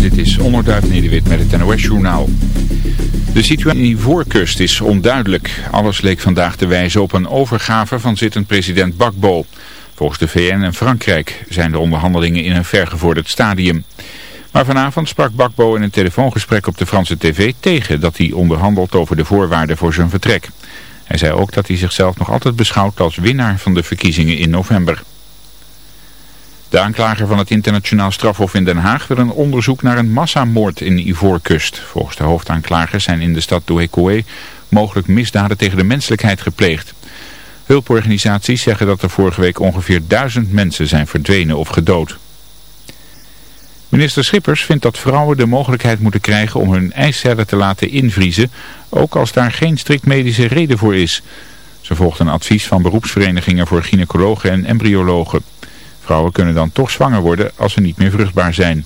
Dit is Onderduif Nederwit met het NOS-journaal. De situatie in Ivoorkust is onduidelijk. Alles leek vandaag te wijzen op een overgave van zittend president Bakbo. Volgens de VN en Frankrijk zijn de onderhandelingen in een vergevorderd stadium. Maar vanavond sprak Bakbo in een telefoongesprek op de Franse tv tegen dat hij onderhandelt over de voorwaarden voor zijn vertrek. Hij zei ook dat hij zichzelf nog altijd beschouwt als winnaar van de verkiezingen in november. De aanklager van het internationaal strafhof in Den Haag wil een onderzoek naar een massamoord in Ivoorkust. Volgens de hoofdaanklager zijn in de stad Douekoué mogelijk misdaden tegen de menselijkheid gepleegd. Hulporganisaties zeggen dat er vorige week ongeveer duizend mensen zijn verdwenen of gedood. Minister Schippers vindt dat vrouwen de mogelijkheid moeten krijgen om hun eicellen te laten invriezen, ook als daar geen strikt medische reden voor is. Ze volgt een advies van beroepsverenigingen voor gynaecologen en embryologen. Vrouwen kunnen dan toch zwanger worden als ze niet meer vruchtbaar zijn.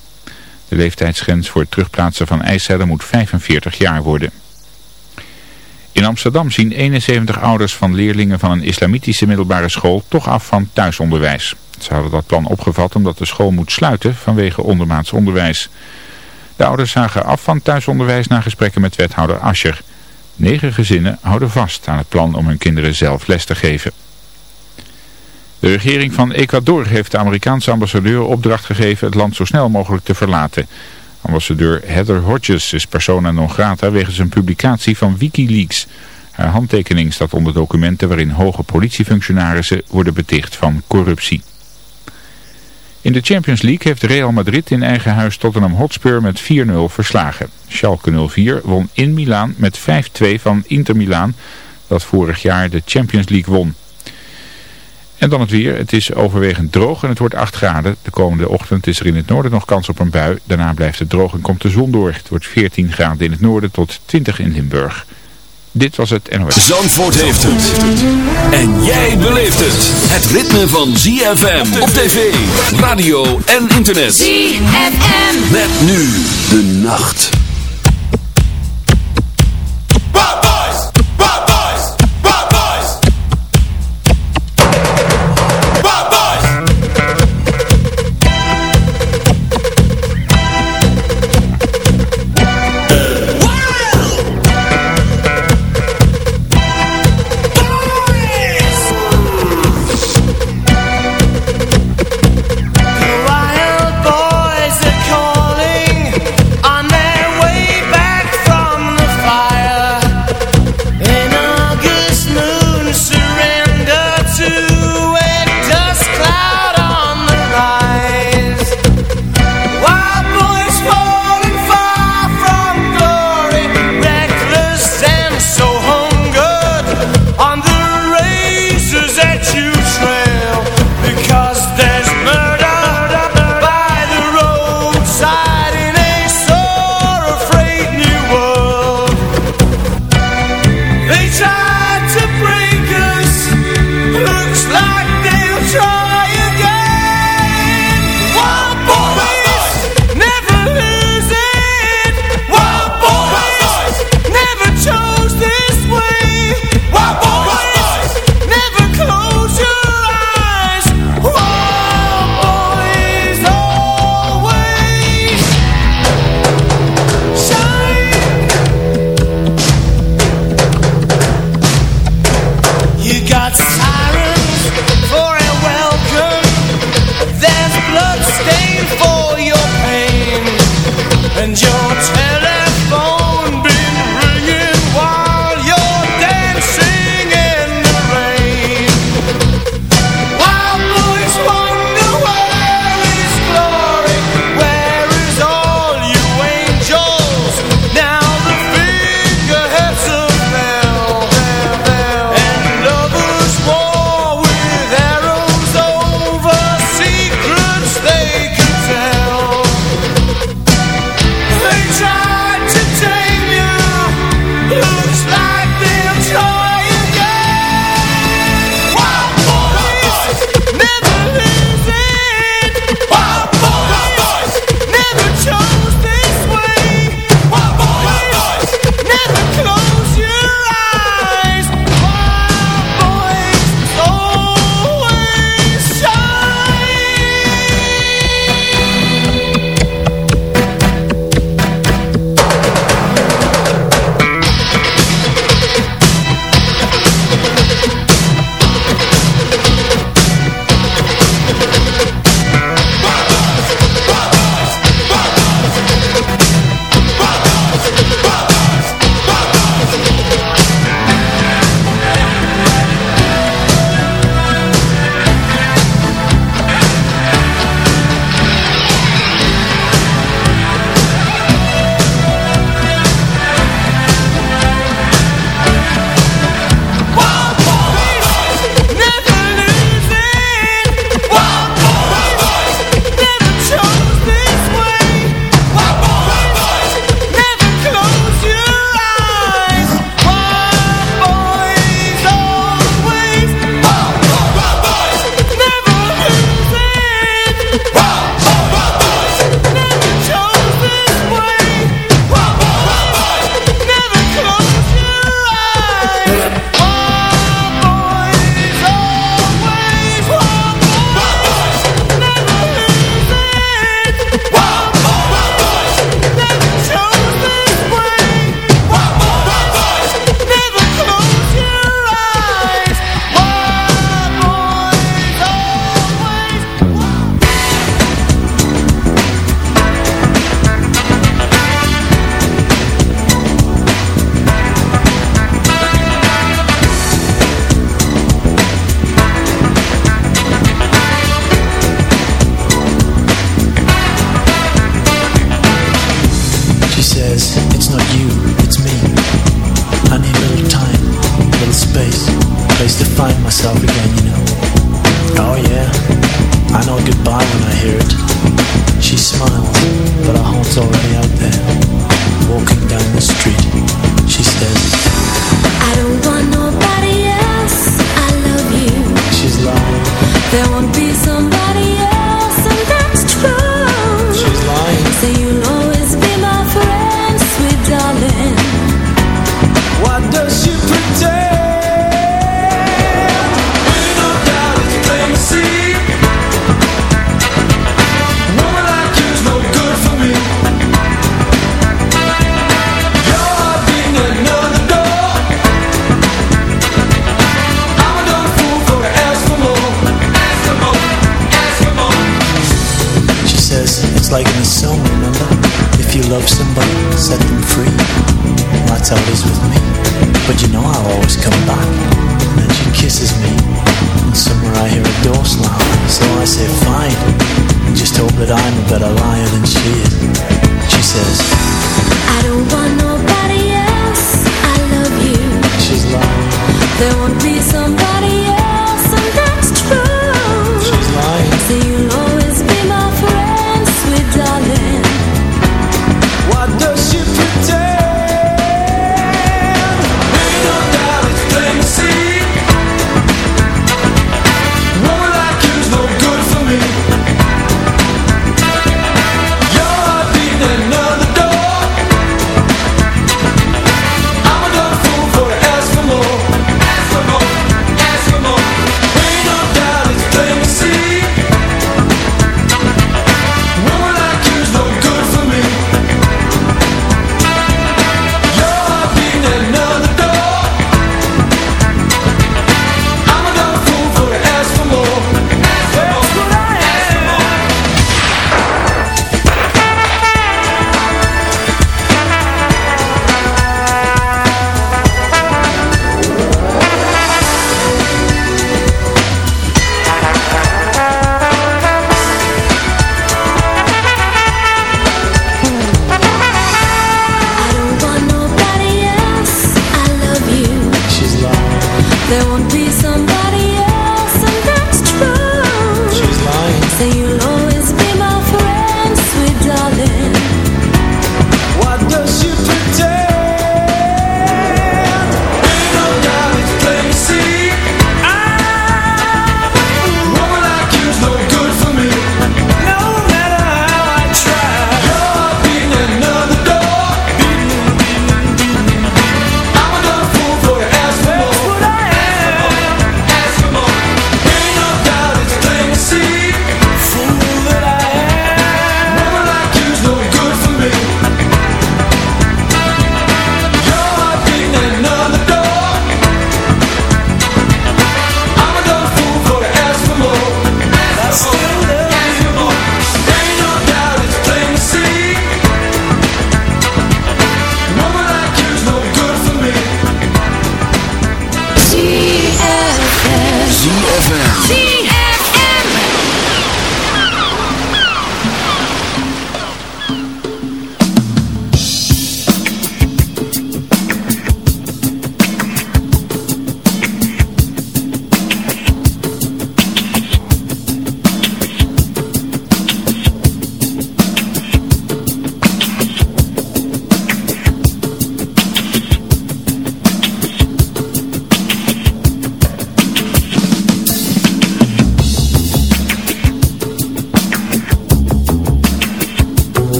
De leeftijdsgrens voor het terugplaatsen van eicellen moet 45 jaar worden. In Amsterdam zien 71 ouders van leerlingen van een islamitische middelbare school toch af van thuisonderwijs. Ze hadden dat plan opgevat omdat de school moet sluiten vanwege ondermaats onderwijs. De ouders zagen af van thuisonderwijs na gesprekken met wethouder Ascher. Negen gezinnen houden vast aan het plan om hun kinderen zelf les te geven. De regering van Ecuador heeft de Amerikaanse ambassadeur opdracht gegeven het land zo snel mogelijk te verlaten. Ambassadeur Heather Hodges is persona non grata wegens een publicatie van Wikileaks. Haar handtekening staat onder documenten waarin hoge politiefunctionarissen worden beticht van corruptie. In de Champions League heeft Real Madrid in eigen huis Tottenham Hotspur met 4-0 verslagen. Schalke 04 won in Milaan met 5-2 van Inter Milaan, dat vorig jaar de Champions League won. En dan het weer. Het is overwegend droog en het wordt 8 graden. De komende ochtend is er in het noorden nog kans op een bui. Daarna blijft het droog en komt de zon door. Het wordt 14 graden in het noorden tot 20 in Limburg. Dit was het NOS. Zandvoort heeft het. En jij beleeft het. Het ritme van ZFM op tv, radio en internet. ZFM. Met nu de nacht.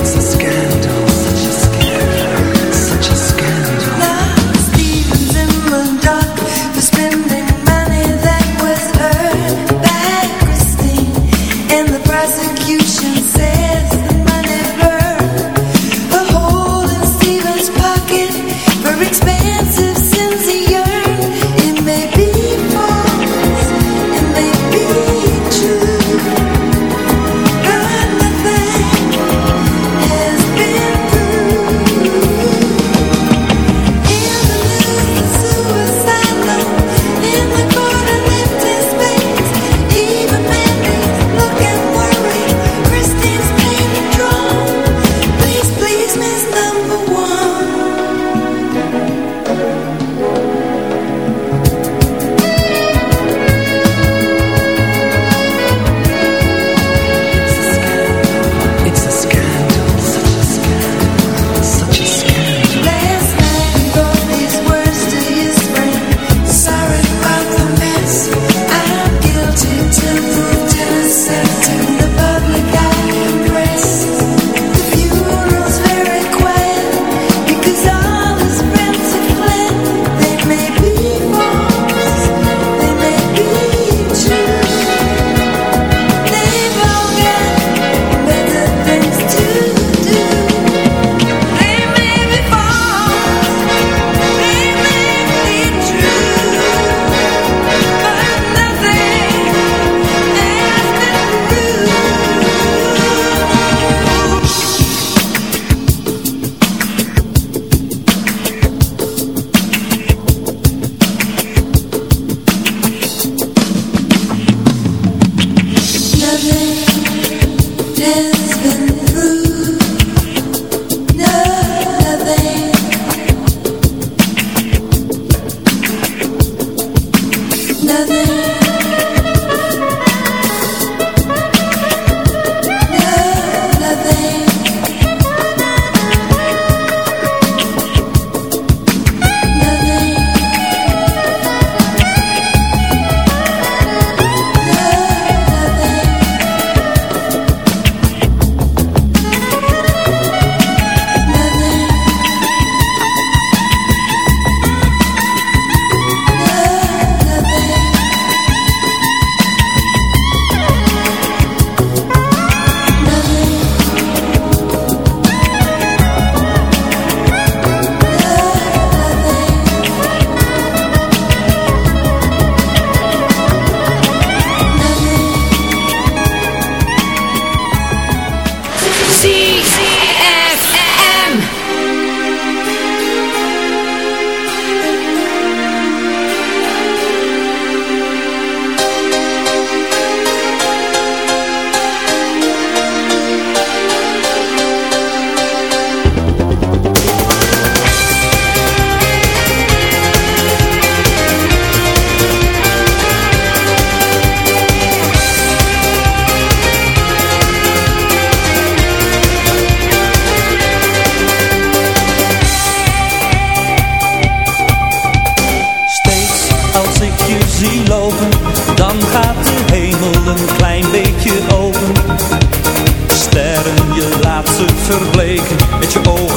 It's a scam. Verbleken met je ogen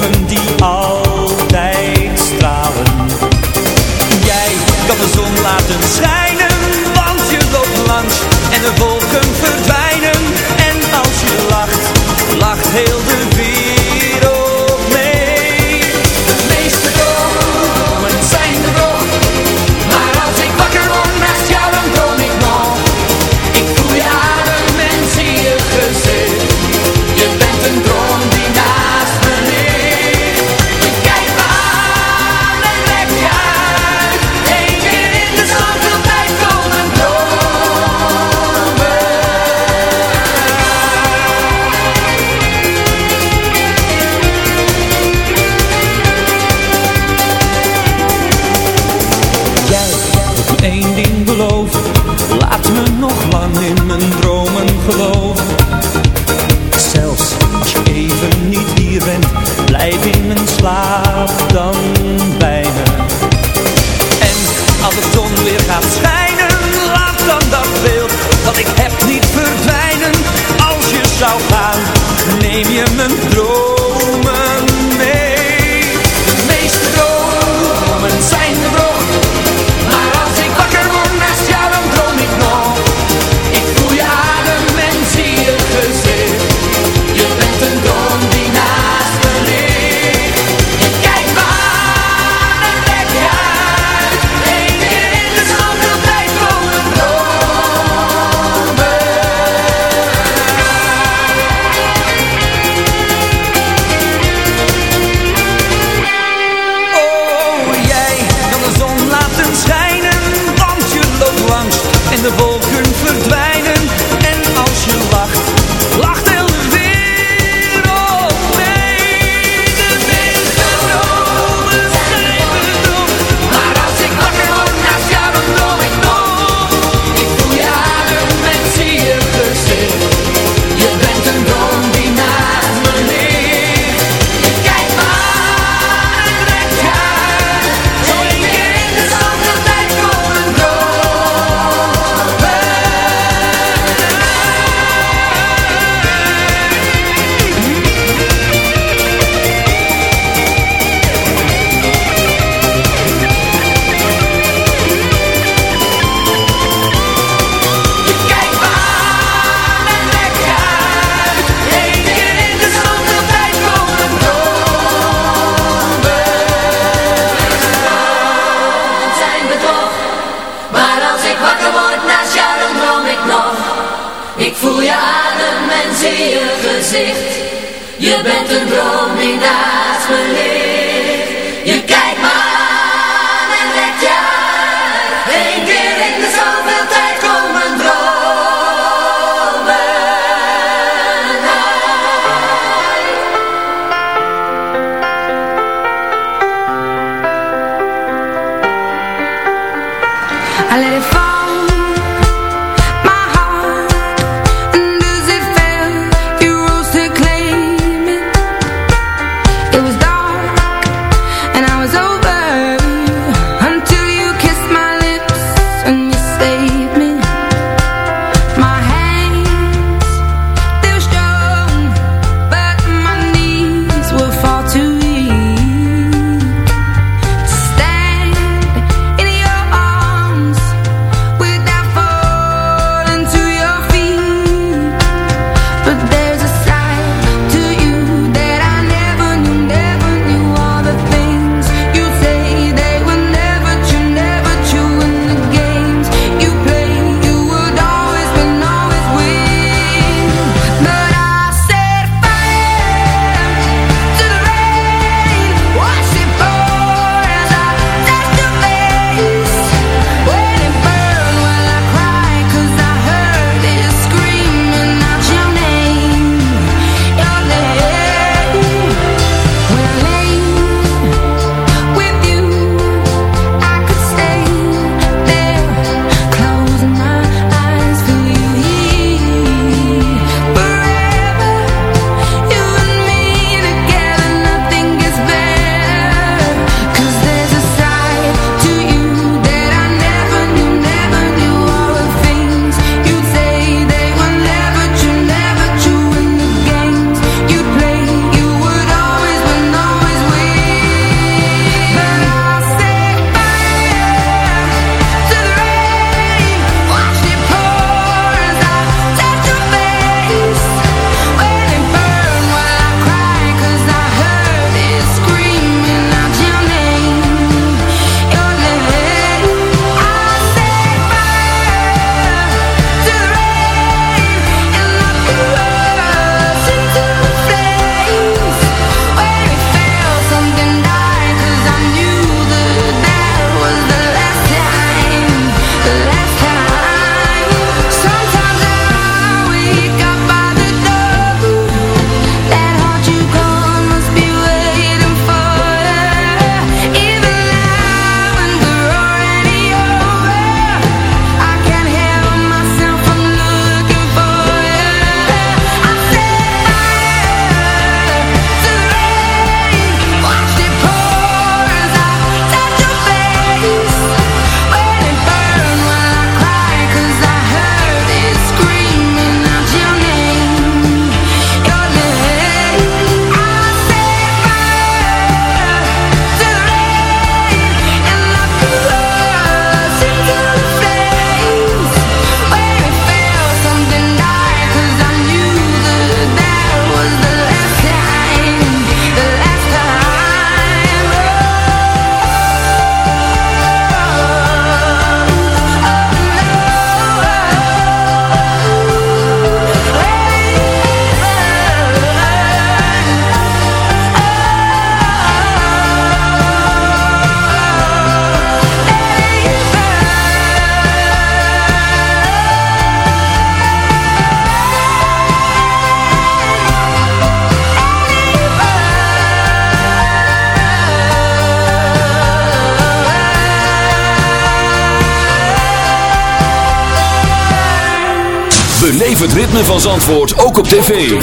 van Zandvoort ook op tv.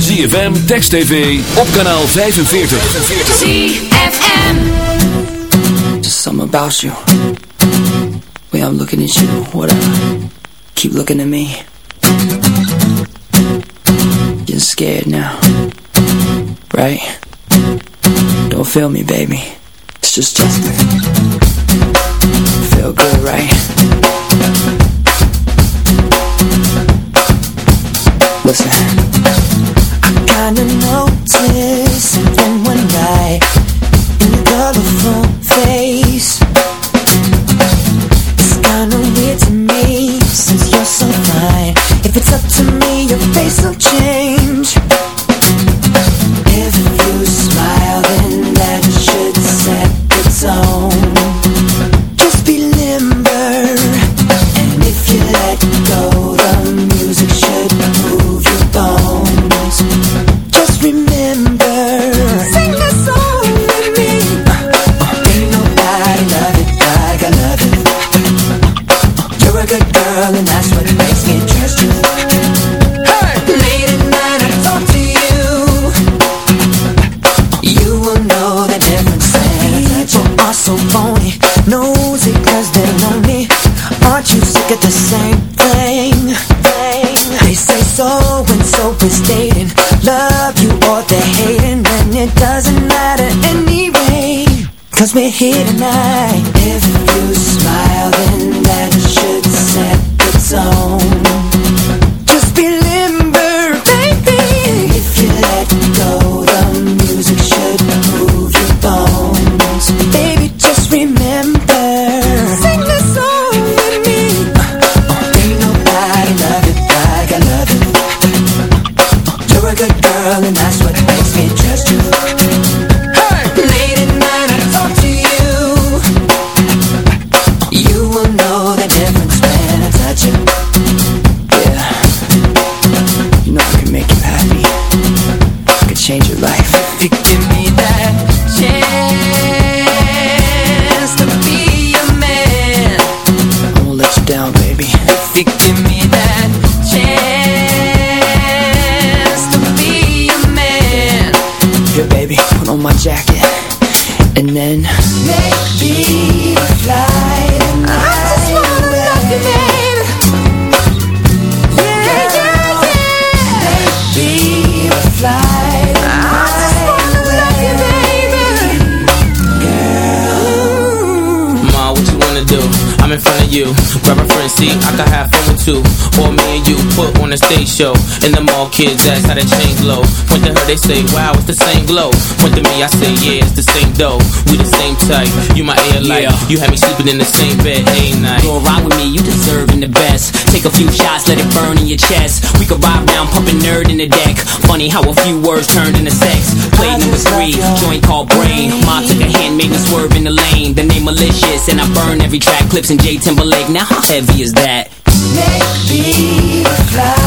ZFM, Text TV, op kanaal 45. ZFM. Just something about you. Way I'm looking at you, whatever. Keep looking at me. You're scared now. Right? Don't feel me, baby. It's just Justin. Feel good, right? Listen. Here tonight kids ask how they change low. Point to her, they say, wow, it's the same glow. Point to me, I say, yeah, it's the same dough. We the same type. You my air light. You had me sleeping in the same bed every night. Go ride with me, you deserving the best. Take a few shots, let it burn in your chest. We could ride round, pumping nerd in the deck. Funny how a few words turned into sex. Play number three, joint called brain. Ma took a hand, made me swerve in the lane. The name malicious, and I burn every track. Clips in J Timberlake. Now how heavy is that? Maybe fly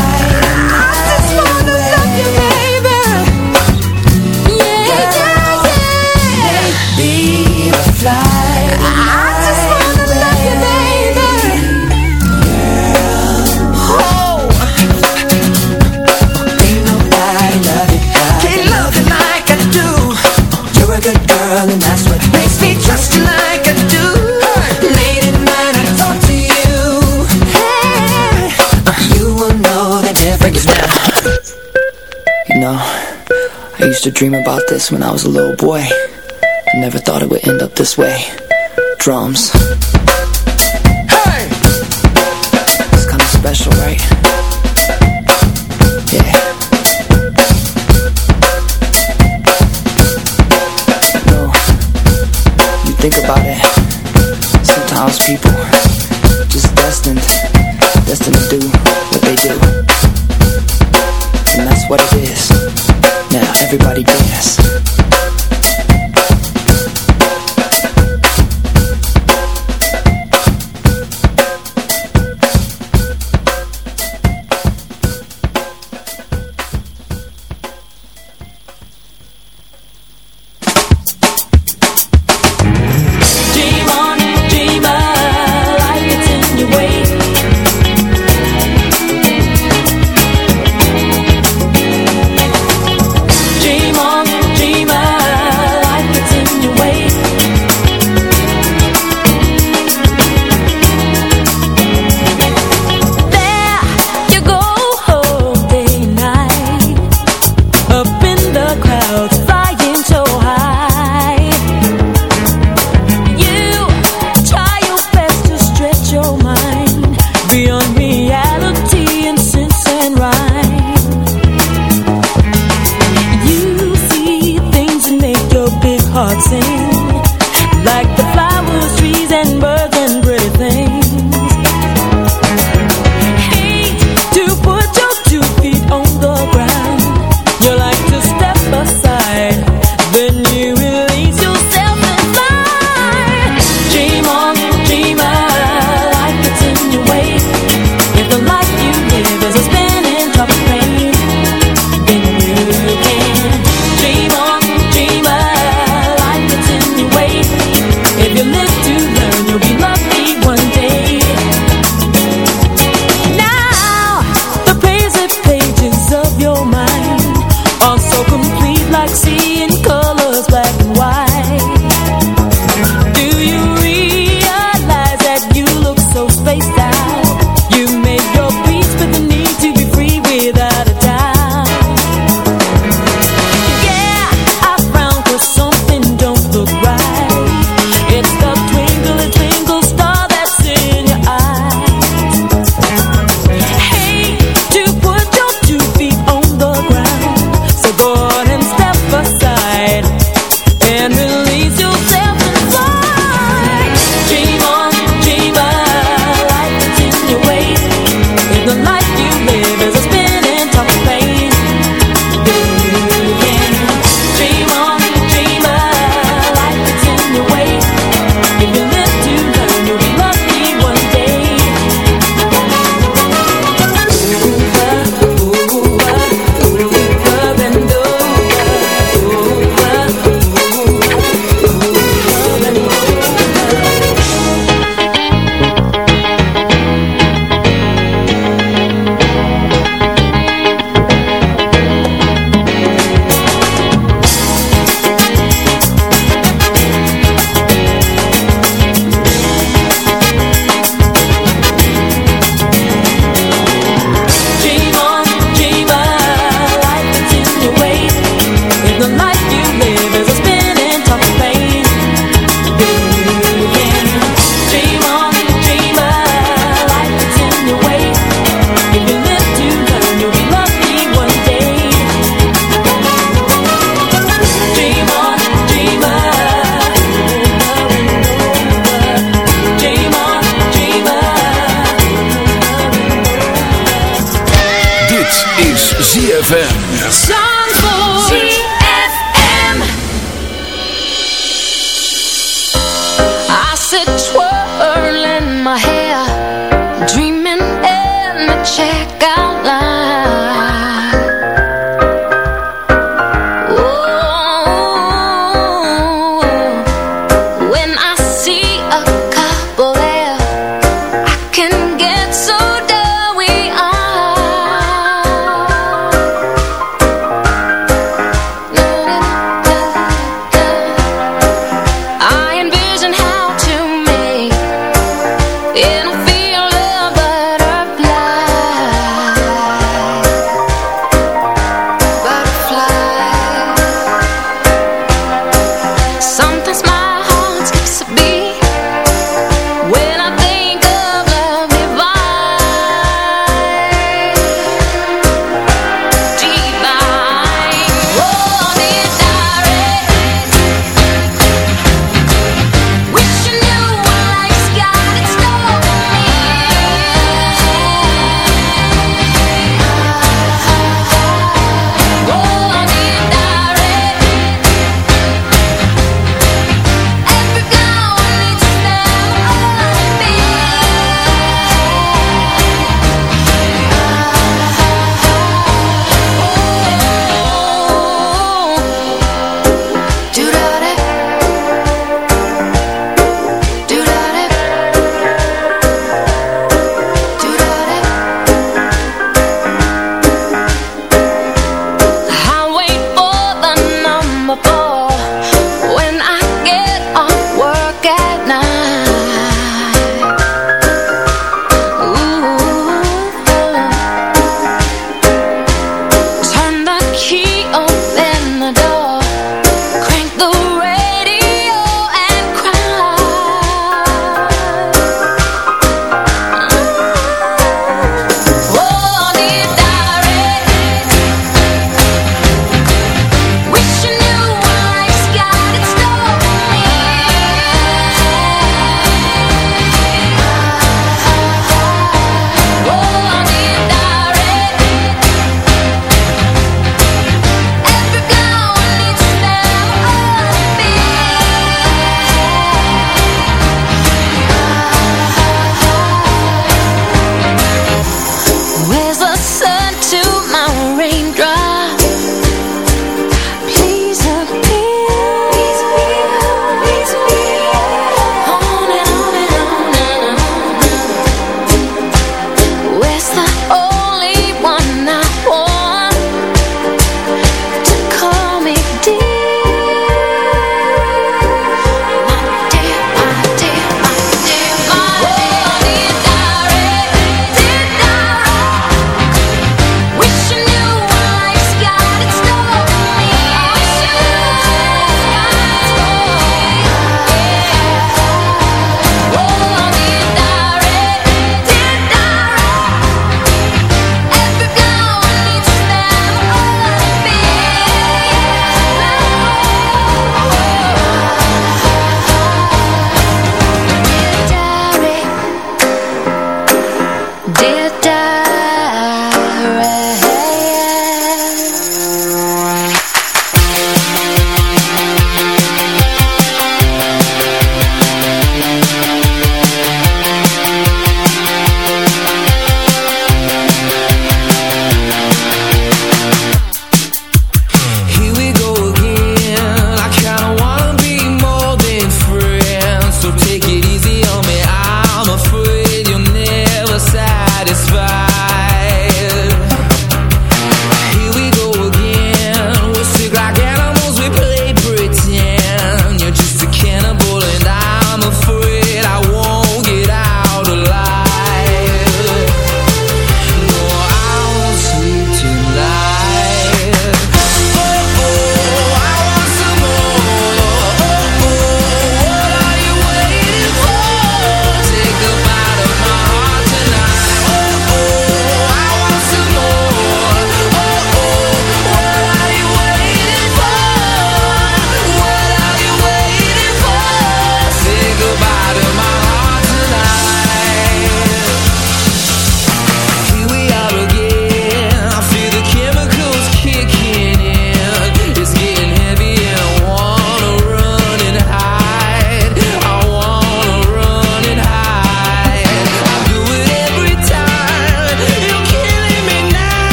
You know, I used to dream about this when I was a little boy. I never thought it would end up this way. Drums. Hey! It's kinda special, right? Yeah. No, you think about it. Sometimes people just destined, destined to do what they do. And that's what it is. Everybody dance.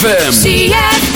ZFM.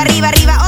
arriba, arriba.